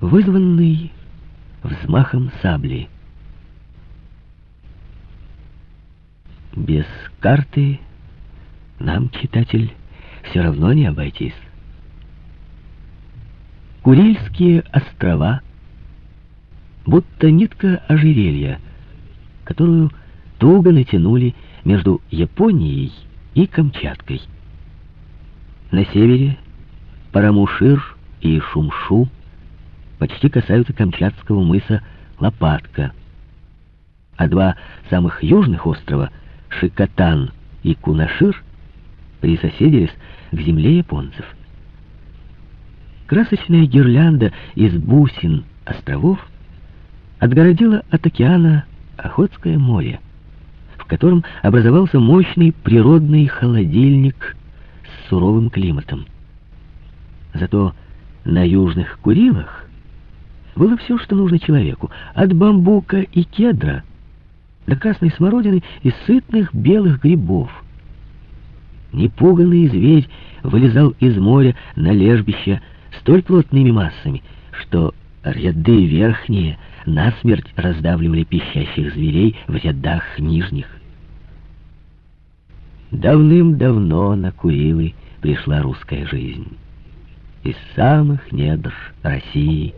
вызванный взмахом сабли. Без карты нам, читатель, все равно не обойтись. Курильские острова, будто нитка ожерелья, которую туго натянули между Японией и Камчаткой. На севере Парамушир и Шумшу почти касаются Камчатского мыса Лопатка, а два самых южных острова, Шикотан и Кунашир, присоседились к земле японцев. Красочная гирлянда из бусин островов отгородила от океана Охотское море, в котором образовался мощный природный холодильник с суровым климатом. Зато на южных Курилах было все, что нужно человеку, от бамбука и кедра до красной смородины и сытных белых грибов. Непуганный зверь вылезал из моря на лежбище столь плотными массами, что ряды верхние насмерть раздавливали пищащих зверей в рядах нижних. Давным-давно на Курилы пришла русская жизнь. Из самых недр России,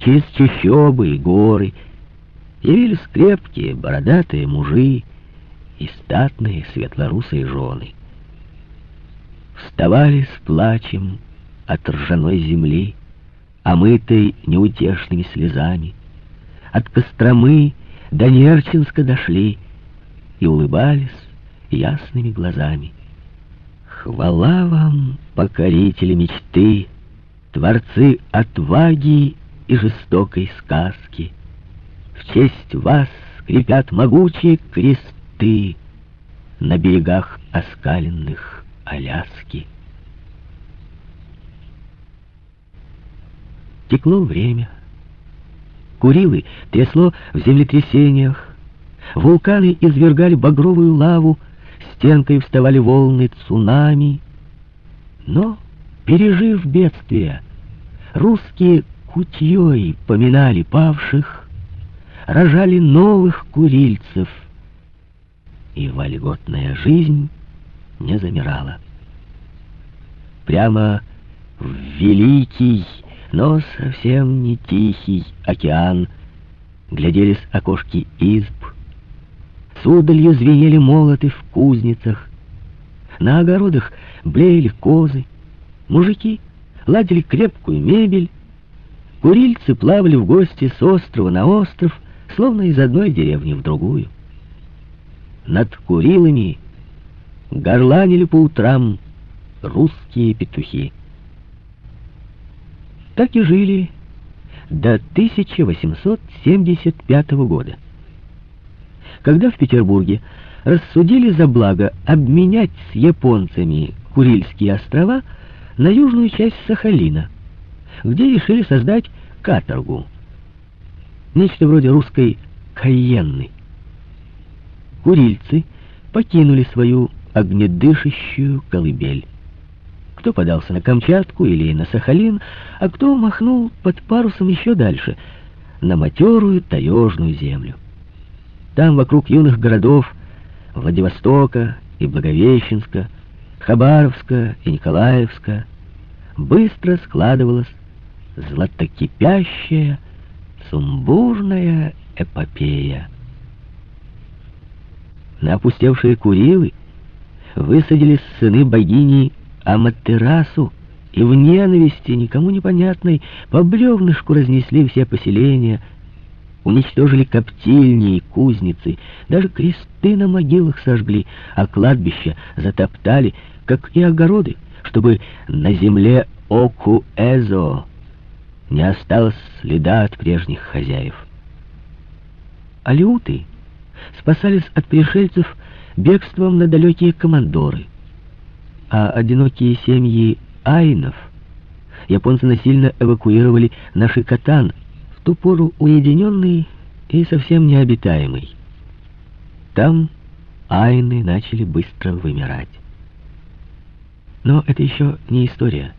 через чащобы и горы, явились крепкие, бородатые мужи и статные светлорусые жены. Вставали с плачем от ржаной земли, омытой неутешными слезами, от Костромы до Нерчинска дошли и улыбались ясными глазами. Хвала вам, покорители мечты, творцы отваги и жестокой сказки. В честь вас скрипят могучие кресты на берегах оскаленных Аляски. Текло время. Курилы трясло в землетрясениях. Вулканы извергали багровую лаву, стенкой вставали волны цунами. Но, пережив бедствие, русские кутьей поминали павших, рожали новых курильцев, и вольготная жизнь не замирала. Прямо в великий но совсем не тихий океан. Гляделись окошки изб, с удалью звенели молоты в кузницах, на огородах блеяли козы, мужики ладили крепкую мебель, курильцы плавали в гости с острова на остров, словно из одной деревни в другую. Над Курилами горланили по утрам русские петухи так и жили до 1875 года. Когда в Петербурге рассудили за благо обменять с японцами Курильские острова на южную часть Сахалина, где решили создать каторгу. Нечто вроде русской Кайенны. Курильцы покинули свою огнедышащую колыбель. Кто подался на Камчатку или на Сахалин, а кто махнул под парусом еще дальше, на матерую таежную землю. Там, вокруг юных городов, Владивостока и Благовещенска, Хабаровска и Николаевска, быстро складывалась златокипящая, сумбурная эпопея. На опустевшие Курилы высадились сыны богини Аматерасу и в ненависти, никому непонятной, по бревнышку разнесли все поселения, уничтожили коптильни и кузницы, даже кресты на могилах сожгли, а кладбища затоптали, как и огороды, чтобы на земле Оку-Эзо не осталось следа от прежних хозяев. Алиуты спасались от пришельцев бегством на далекие командоры а одинокие семьи айнов японцы насильно эвакуировали на Шикотан, в ту пору уединенный и совсем необитаемый. Там айны начали быстро вымирать. Но это еще не история.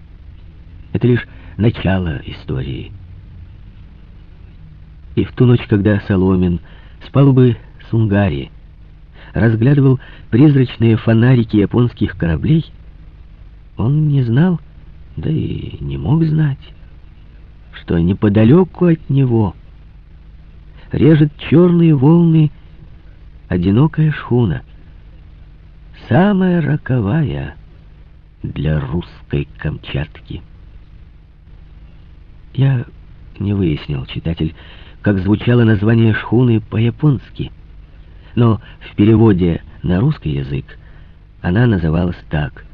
Это лишь начало истории. И в ту ночь, когда Соломин с палубы Сунгари разглядывал призрачные фонарики японских кораблей, он не знал, да и не мог знать, что неподалеку от него режет черные волны одинокая шхуна, самая роковая для русской Камчатки. Я не выяснил, читатель, как звучало название шхуны по-японски, но в переводе на русский язык она называлась так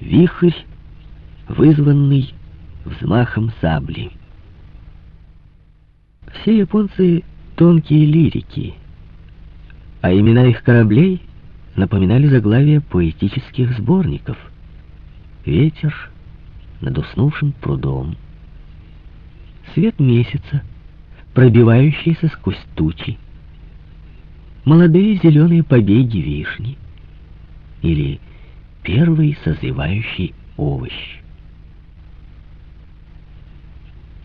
«Вихрь, вызванный взмахом сабли». Все японцы — тонкие лирики, а имена их кораблей напоминали заглавия поэтических сборников. Ветер над уснувшим прудом, свет месяца, пробивающийся сквозь тучи, молодые зеленые побеги вишни или первый созревающий овощ.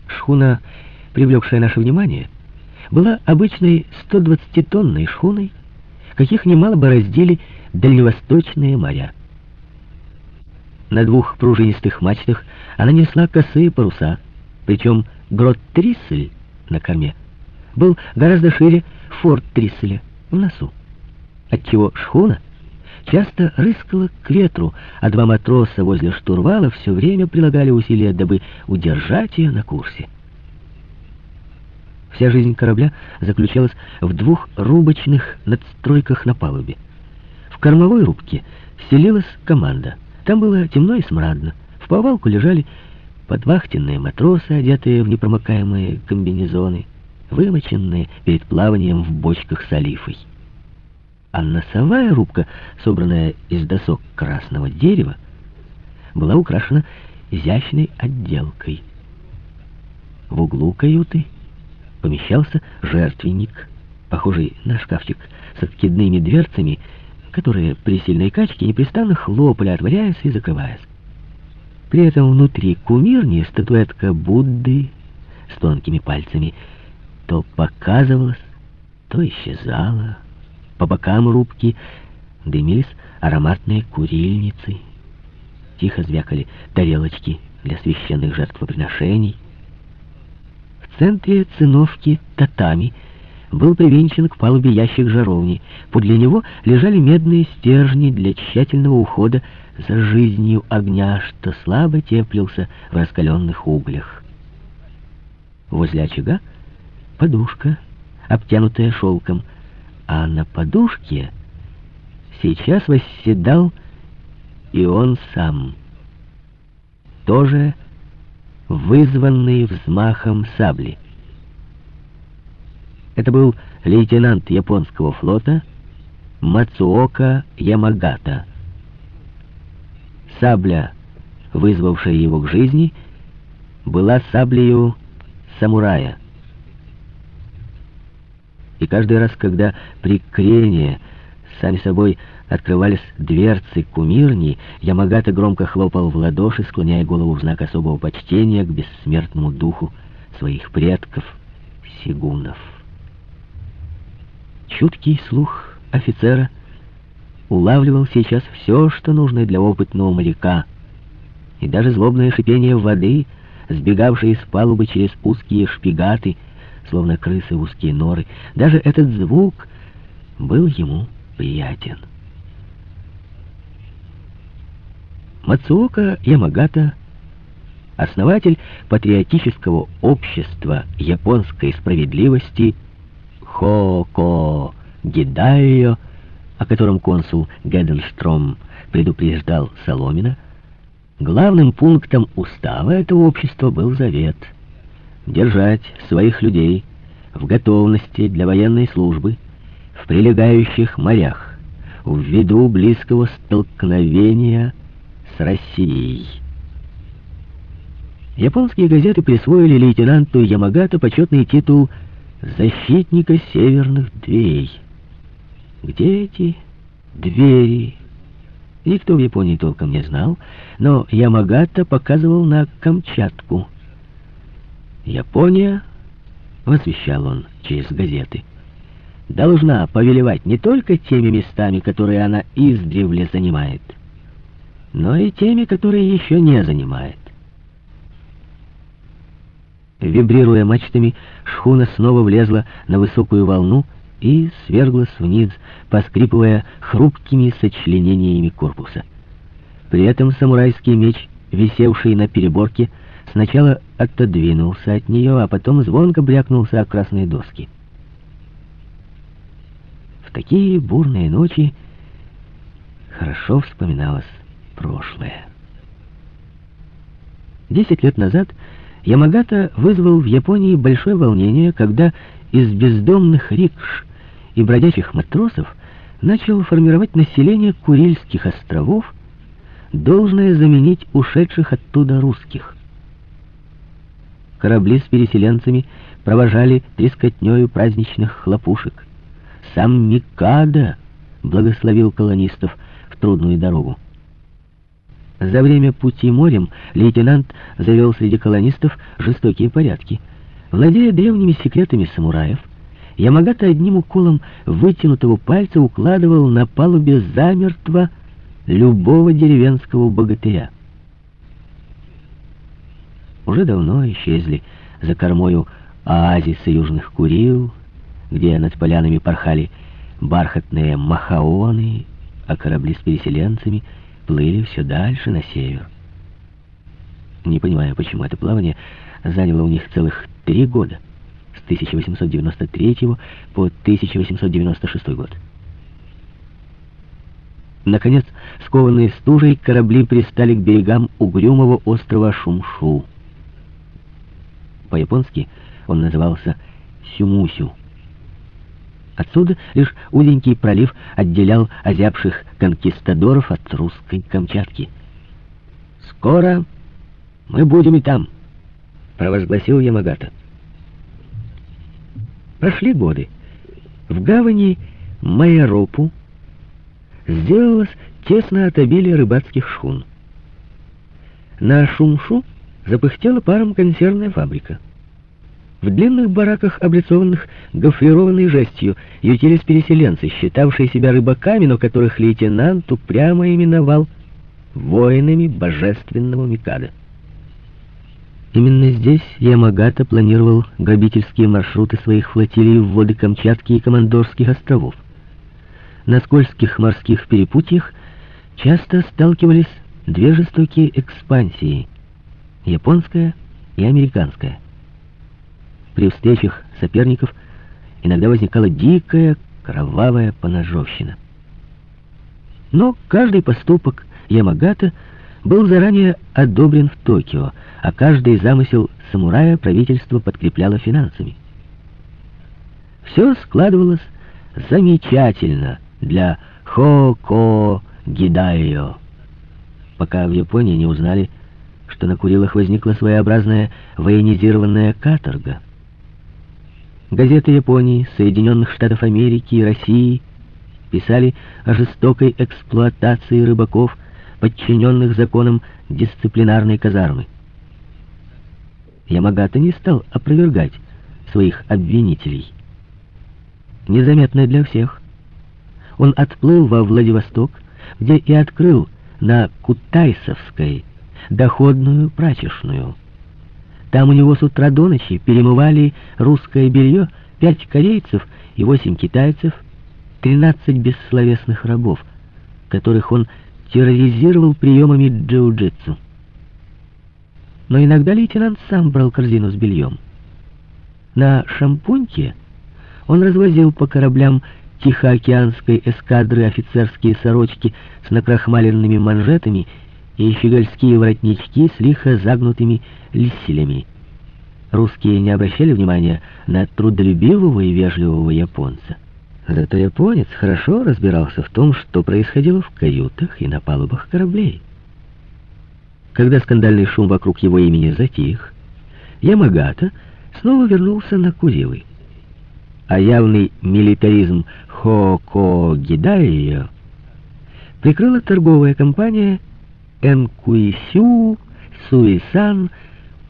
Шхуна, привлекшая наше внимание, была обычной 120-тонной шхуной, каких немало бороздили дальневосточные моря. На двух пружинистых мачтах она несла косые паруса, причем грот Триссель на корме был гораздо шире форт Трисселя в носу, отчего шхуна часто рыскала к ветру, а два матроса возле штурвала все время прилагали усилия, дабы удержать ее на курсе. Вся жизнь корабля заключалась в двух рубочных надстройках на палубе. В кормовой рубке селилась команда. Там было темно и смрадно. В повалку лежали подвахтенные матросы, одетые в непромокаемые комбинезоны, вымоченные перед плаванием в бочках с олифой. А носовая рубка, собранная из досок красного дерева, была украшена изящной отделкой. В углу каюты помещался жертвенник, похожий на шкафчик с откидными дверцами, которые при сильной качке непрестанно хлопали, отворяясь и закрываясь. При этом внутри кумирни статуэтка Будды с тонкими пальцами то показывалась, то исчезала. По бокам рубки дымились ароматные курильницы. Тихо звякали тарелочки для священных жертвоприношений. В центре циновки татами был привинчен к палубе ящик жаровни. Подле него лежали медные стержни для тщательного ухода за жизнью огня, что слабо теплился в раскаленных углях. Возле очага подушка, обтянутая шелком, а на подушке сейчас восседал и он сам, тоже вызванный взмахом сабли. Это был лейтенант японского флота Мацуока Ямагата. Сабля, вызвавшая его к жизни, была саблею самурая. И каждый раз, когда при крене сами собой открывались дверцы кумирни, Ямагата громко хлопал в ладоши, склоняя голову в знак особого почтения к бессмертному духу своих предков, сигунов. Чуткий слух офицера улавливал сейчас все, что нужно для опытного моряка, и даже злобное шипение воды, сбегавшее из палубы через узкие шпигаты, словно крысы в узкие норы, даже этот звук был ему приятен. Мацуока Ямагата, основатель патриотического общества японской справедливости Хоко Гидайо, о котором консул Геденстром предупреждал Соломина, главным пунктом устава этого общества был завет держать своих людей в готовности для военной службы в прилегающих морях в виду близкого столкновения с Россией. Японские газеты присвоили лейтенанту Ямагата почетный титул «Защитника северных дверей». Где эти двери? Никто в Японии толком не знал, но Ямагата показывал на Камчатку. Япония возвещал он через газеты, должна повелевать не только теми местами, которые она издревле занимает, но и теми, которые еще не занимает. Вибрируя мачтами, шхуна снова влезла на высокую волну и сверглась вниз, поскрипывая хрупкими сочленениями корпуса. При этом самурайский меч, висевший на переборке, сначала отодвинулся от нее, а потом звонко брякнулся о красные доски. В такие бурные ночи хорошо вспоминалось прошлое. Десять лет назад Ямагата вызвал в Японии большое волнение, когда из бездомных рикш и бродячих матросов начал формировать население Курильских островов, должное заменить ушедших оттуда русских. Корабли с переселенцами провожали трескотнею праздничных хлопушек. Сам Микада благословил колонистов в трудную дорогу. За время пути морем лейтенант завел среди колонистов жестокие порядки. Владея древними секретами самураев, Ямагата одним уколом вытянутого пальца укладывал на палубе замертво любого деревенского богатыря. Уже давно исчезли за кормою оазисы южных Курил, где над полянами порхали бархатные махаоны, а корабли с переселенцами — плыли все дальше на север. Не понимаю, почему это плавание заняло у них целых три года, с 1893 по 1896 год. Наконец, скованные стужей, корабли пристали к берегам угрюмого острова Шумшу. По-японски он назывался Сюмусю. Отсюда лишь узенький пролив отделял озябших конкистадоров от русской Камчатки. «Скоро мы будем и там», — провозгласил Ямагата. Прошли годы. В гавани Майоропу сделалось тесно от обилия рыбацких шхун. На Шумшу запыхтела паром консервная фабрика. В длинных бараках, облицованных гофрированной жестью, ютились переселенцы, считавшие себя рыбаками, но которых лейтенант упрямо именовал воинами божественного Микада. Именно здесь Ямагата планировал грабительские маршруты своих флотилий в воды Камчатки и Командорских островов. На скользких морских перепутьях часто сталкивались две жестокие экспансии — японская и американская. При встречах соперников иногда возникала дикая кровавая поножовщина. Но каждый поступок Ямагата был заранее одобрен в Токио, а каждый замысел самурая правительство подкрепляло финансами. Все складывалось замечательно для Хоко Гидайо, пока в Японии не узнали, что на Курилах возникла своеобразная военизированная каторга — Газеты Японии, Соединенных Штатов Америки и России писали о жестокой эксплуатации рыбаков, подчиненных законам дисциплинарной казармы. Ямагата не стал опровергать своих обвинителей. Незаметно для всех. Он отплыл во Владивосток, где и открыл на Кутайсовской доходную прачечную. Там у него с утра до ночи перемывали русское белье пять корейцев и восемь китайцев, тринадцать бессловесных рабов, которых он терроризировал приемами джиу-джитсу. Но иногда лейтенант сам брал корзину с бельем. На шампуньке он развозил по кораблям Тихоокеанской эскадры офицерские сорочки с накрахмаленными манжетами и фигальские воротнички с лихо загнутыми лисселями. Русские не обращали внимания на трудолюбивого и вежливого японца. Зато японец хорошо разбирался в том, что происходило в каютах и на палубах кораблей. Когда скандальный шум вокруг его имени затих, Ямагата снова вернулся на Курилы. А явный милитаризм Хоко Гидайо прикрыла торговая компания Энкуисю Суисан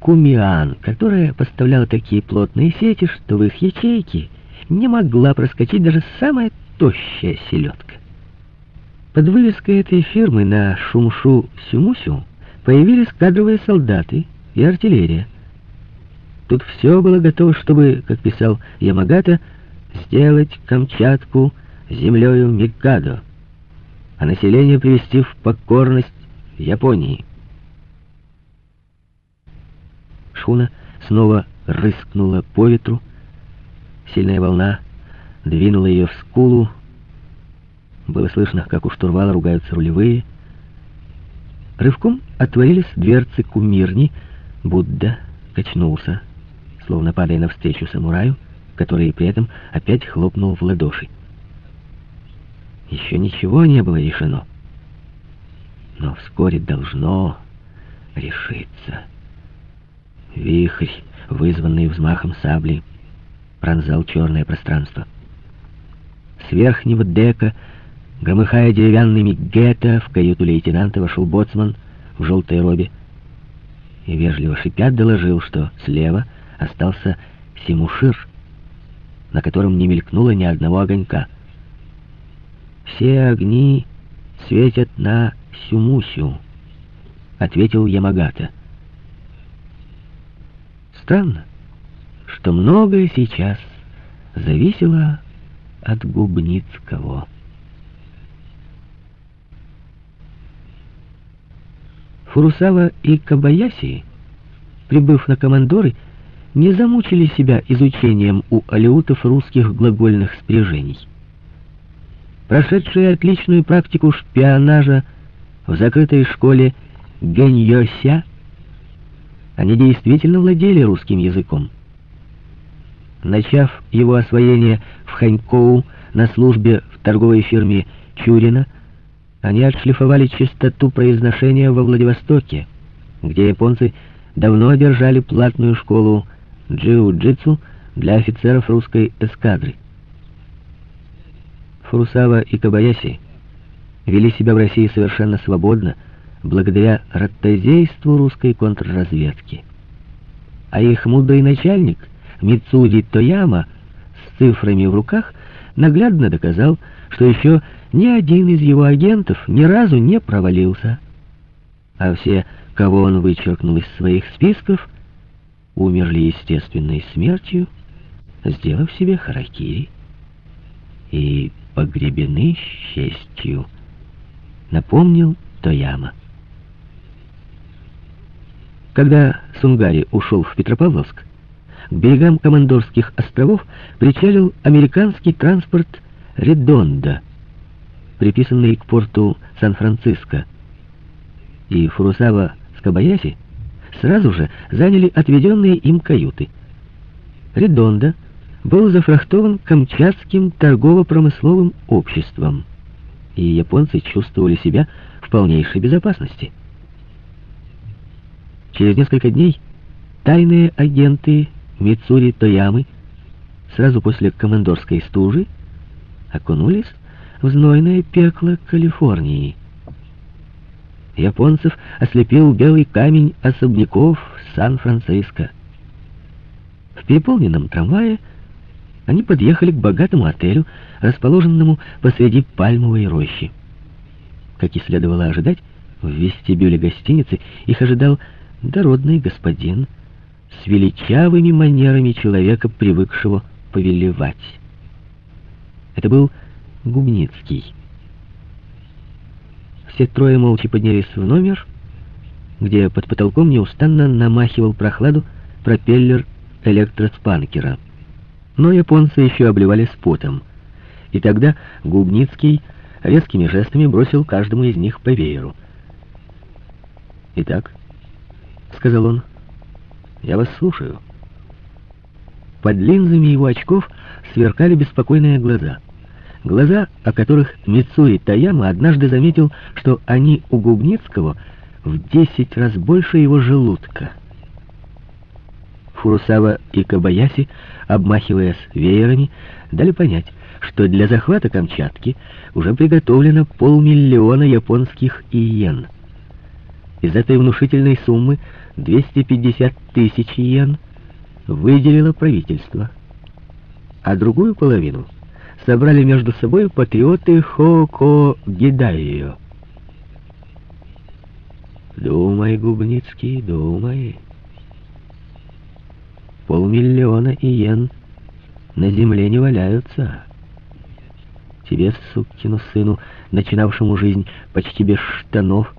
Кумиан, которая поставляла такие плотные сети, что в их ячейки не могла проскочить даже самая тощая селедка. Под вывеской этой фирмы на Шумшу-Сюмусю появились кадровые солдаты и артиллерия. Тут все было готово, чтобы, как писал Ямагата, сделать Камчатку землею Микадо, а население привести в покорность Японии. Шхуна снова рыскнула по ветру. Сильная волна двинула ее в скулу. Было слышно, как у штурвала ругаются рулевые. Рывком отворились дверцы кумирни. Будда качнулся, словно падая навстречу самураю, который при этом опять хлопнул в ладоши. Еще ничего не было решено. Но вскоре должно решиться. Вихрь, вызванный взмахом сабли, пронзал черное пространство. С верхнего дека, громыхая деревянными гетто, в каюту лейтенанта вошел боцман в желтой робе и вежливо шипя доложил, что слева остался Симушир, на котором не мелькнуло ни одного огонька. «Все огни светят на Сюмусю», — ответил Ямагата. Странно, что многое сейчас зависело от Губницкого. Фурусава и Кабаяси, прибыв на командоры, не замучили себя изучением у алеутов русских глагольных спряжений. Прошедшие отличную практику шпионажа в закрытой школе Геньося они действительно владели русским языком. Начав его освоение в Ханькоу на службе в торговой фирме Чурина, они отшлифовали чистоту произношения во Владивостоке, где японцы давно держали платную школу джиу-джитсу для офицеров русской эскадры. Фурусава и Кабаяси вели себя в России совершенно свободно, благодаря ротозейству русской контрразведки. А их мудрый начальник, Мицуди Тояма, с цифрами в руках, наглядно доказал, что еще ни один из его агентов ни разу не провалился. А все, кого он вычеркнул из своих списков, умерли естественной смертью, сделав себе харакири и погребены с честью, напомнил Тояма. Когда Сунгари ушел в Петропавловск, к берегам Командорских островов причалил американский транспорт «Редонда», приписанный к порту Сан-Франциско. И Фурусава с Кабаяси сразу же заняли отведенные им каюты. «Редонда» был зафрахтован Камчатским торгово-промысловым обществом, и японцы чувствовали себя в полнейшей безопасности. Через несколько дней тайные агенты Мицури Тоямы сразу после командорской стужи окунулись в знойное пекло Калифорнии. Японцев ослепил белый камень особняков Сан-Франциско. В переполненном трамвае они подъехали к богатому отелю, расположенному посреди пальмовой рощи. Как и следовало ожидать, в вестибюле гостиницы их ожидал дородный господин с величавыми манерами человека, привыкшего повелевать. Это был Губницкий. Все трое молча поднялись в номер, где под потолком неустанно намахивал прохладу пропеллер электроспанкера. Но японцы еще обливались потом. И тогда Губницкий резкими жестами бросил каждому из них по вееру. «Итак», — сказал он, — «я вас слушаю». Под линзами его очков сверкали беспокойные глаза. Глаза, о которых Мицуи Таяма однажды заметил, что они у Губницкого в десять раз больше его желудка. Фурусава и Кабаяси, обмахиваясь веерами, дали понять, что для захвата Камчатки уже приготовлено полмиллиона японских иен. Из этой внушительной суммы 250 тысяч йен выделило правительство, а другую половину собрали между собой патриоты Хоко Гидайо. Думай, Губницкий, думай. Полмиллиона иен на земле не валяются. Тебе, сукину сыну, начинавшему жизнь почти без штанов,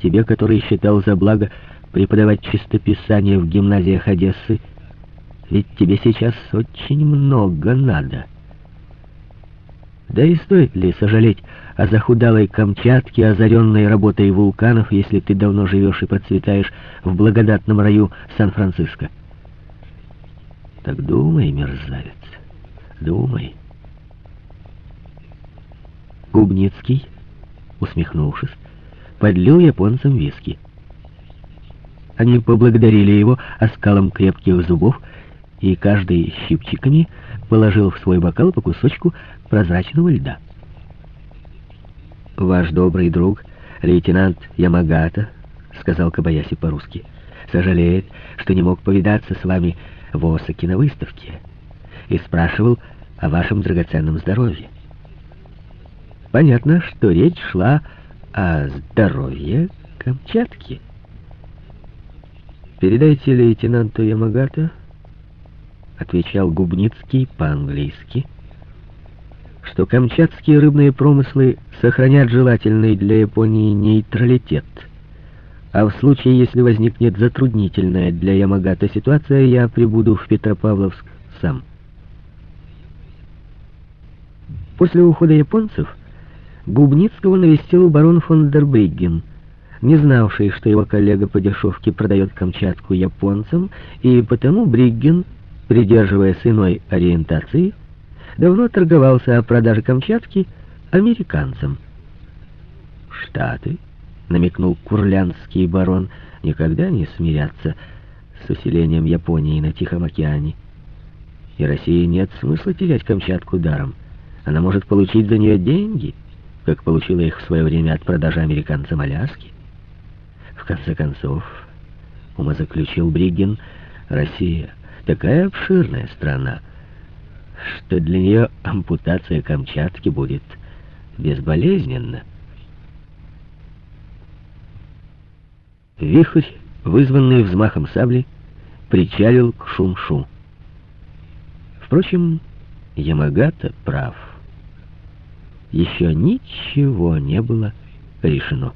тебе, который считал за благо преподавать чистописание в гимназиях Одессы, ведь тебе сейчас очень много надо. Да и стоит ли сожалеть о захудалой Камчатке, озаренной работой вулканов, если ты давно живешь и процветаешь в благодатном раю Сан-Франциско? Так думай, мерзавец, думай. Губницкий, усмехнувшись, подлил японцам виски. Они поблагодарили его оскалом крепких зубов, и каждый щипчиками положил в свой бокал по кусочку прозрачного льда. «Ваш добрый друг, лейтенант Ямагата», — сказал Кабаяси по-русски, — «сожалеет, что не мог повидаться с вами в Осаке на выставке и спрашивал о вашем драгоценном здоровье. Понятно, что речь шла о здоровье Камчатки. «Передайте лейтенанту Ямагата», — отвечал Губницкий по-английски, что камчатские рыбные промыслы сохранят желательный для Японии нейтралитет, а в случае, если возникнет затруднительная для Ямагата ситуация, я прибуду в Петропавловск сам. После ухода японцев Губницкого навестил барон фон дер Бригген, не знавший, что его коллега по дешевке продает Камчатку японцам, и потому Бригген, придерживаясь иной ориентации, давно торговался о продаже Камчатки американцам. «Штаты», — намекнул курлянский барон, — «никогда не смирятся с усилением Японии на Тихом океане. И России нет смысла терять Камчатку даром. Она может получить за нее деньги» как получила их в свое время от продажи американцам Аляски. В конце концов, умозаключил Бриггин, Россия такая обширная страна, что для нее ампутация Камчатки будет безболезненна. Вихрь, вызванный взмахом сабли, причалил к Шумшу. Впрочем, Ямагата прав еще ничего не было решено.